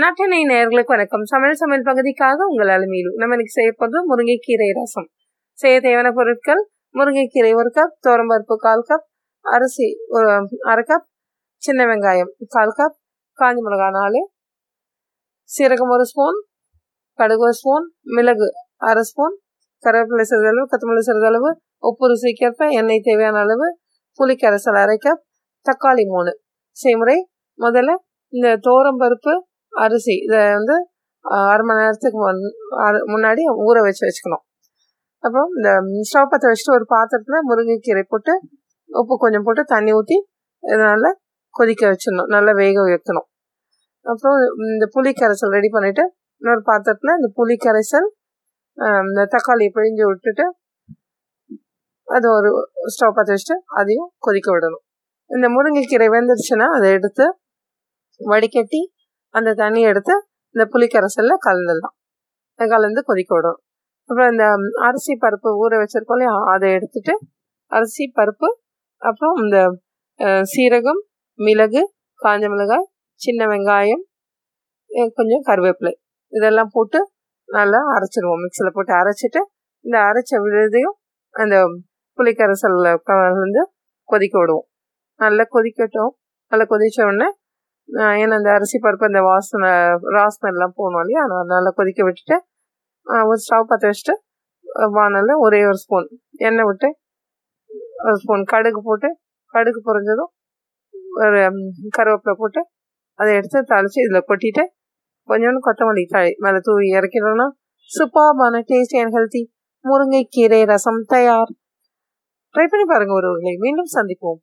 நாட்டினை நேர்களுக்கு வணக்கம். சமையல் சமையல் பகுதிக்காக உங்கள் அலுமையிலும் நம்ம இன்னைக்கு செய்ய போகிறது முருங்கைக்கீரை ரசம். செய்ய தேவையான பொருட்கள் முருங்கைக்கீரை ஒரு கப் தோரம்பருப்பு கால் கப் அரிசி ஒரு அரை கப் சின்ன வெங்காயம் கால் கப் காஞ்சி மிளகாய் நாலு சீரகம் ஒரு ஸ்பூன் கடுகு ஒரு ஸ்பூன் மிளகு அரை ஸ்பூன் கருவேப்பிலை சிறிதளவு கொத்தமல்லி சிறிதளவு உப்பு ருசிக்கேற்ப எண்ணெய் தேவையான அளவு புளிக்கரைசல் அரை கப் தக்காளி மூணு. செய்முறை முதல்ல இந்த தோரம்பருப்பு அரிசி. இதை வந்து அரை மணி நேரத்துக்கு முன்னாடி ஊற வச்சு வச்சுக்கணும். அப்புறம் இந்த ஸ்டவ் பற்ற வச்சுட்டு ஒரு பாத்திரத்தில் முருங்கைக்கீரை போட்டு உப்பு கொஞ்சம் போட்டு தண்ணி ஊற்றி இதனால் கொதிக்க வச்சிடணும். நல்லா வேக வைக்கணும். அப்புறம் இந்த புளி கரைசல் ரெடி பண்ணிவிட்டு இன்னொரு பாத்திரத்தில் இந்த புளி கரைசல் இந்த தக்காளி பிழிஞ்சு விட்டுட்டு அது ஒரு ஸ்டவ் பற்ற வச்சுட்டு அதையும் கொதிக்க விடணும். இந்த முருங்கைக்கீரை வெந்துருச்சுன்னா அதை எடுத்து வடிகட்டி அந்த தண்ணியை எடுத்து இந்த புளிக்கரைசலில் கலந்துடலாம். கலந்து கொதிக்க விடும். அப்புறம் இந்த அரிசி பருப்பு ஊற வச்சிருக்கோம் இல்லையா அதை எடுத்துட்டு அரிசி பருப்பு அப்புறம் இந்த சீரகம் மிளகு காஞ்ச மிளகாய் சின்ன வெங்காயம் கொஞ்சம் கருவேப்பிலை. இதெல்லாம் போட்டு நல்லா அரைச்சிடுவோம் மிக்சியில் போட்டு அரைச்சிட்டு இந்த அரைச்ச விழுதையும் அந்த புளிக்கரைசலில் வந்து கொதிக்க விடுவோம். நல்லா கொதிக்கட்டும். நல்லா கொதித்த உடனே ஏன்னா அந்த அரிசி பருப்பு அந்த வாசனை ராஸ்மெல்லாம் போகணும் இல்லையா? நல்லா கொதிக்க விட்டுட்டு ஒரு ஸ்டவ் பற்ற வச்சுட்டு வானலில் ஒரே ஒரு ஸ்பூன் எண்ணெய் விட்டு ஒரு ஸ்பூன் கடுகு போட்டு கடுகு பொறிஞ்சதும் ஒரு கருவேப்பிலை போட்டு அதை எடுத்து தழிச்சு இதில் கொட்டிட்டு கொஞ்சோண்டு கொத்தமல்லி தழி மேலே தூவி இறக்கிடணும்னா சூப்பர்பான டேஸ்டி அண்ட் ஹெல்த்தி முருங்கைக்கீரை ரசம் தயார். ட்ரை பண்ணி பாருங்கள் ஒருவர்களை மீண்டும் சந்திப்போம்.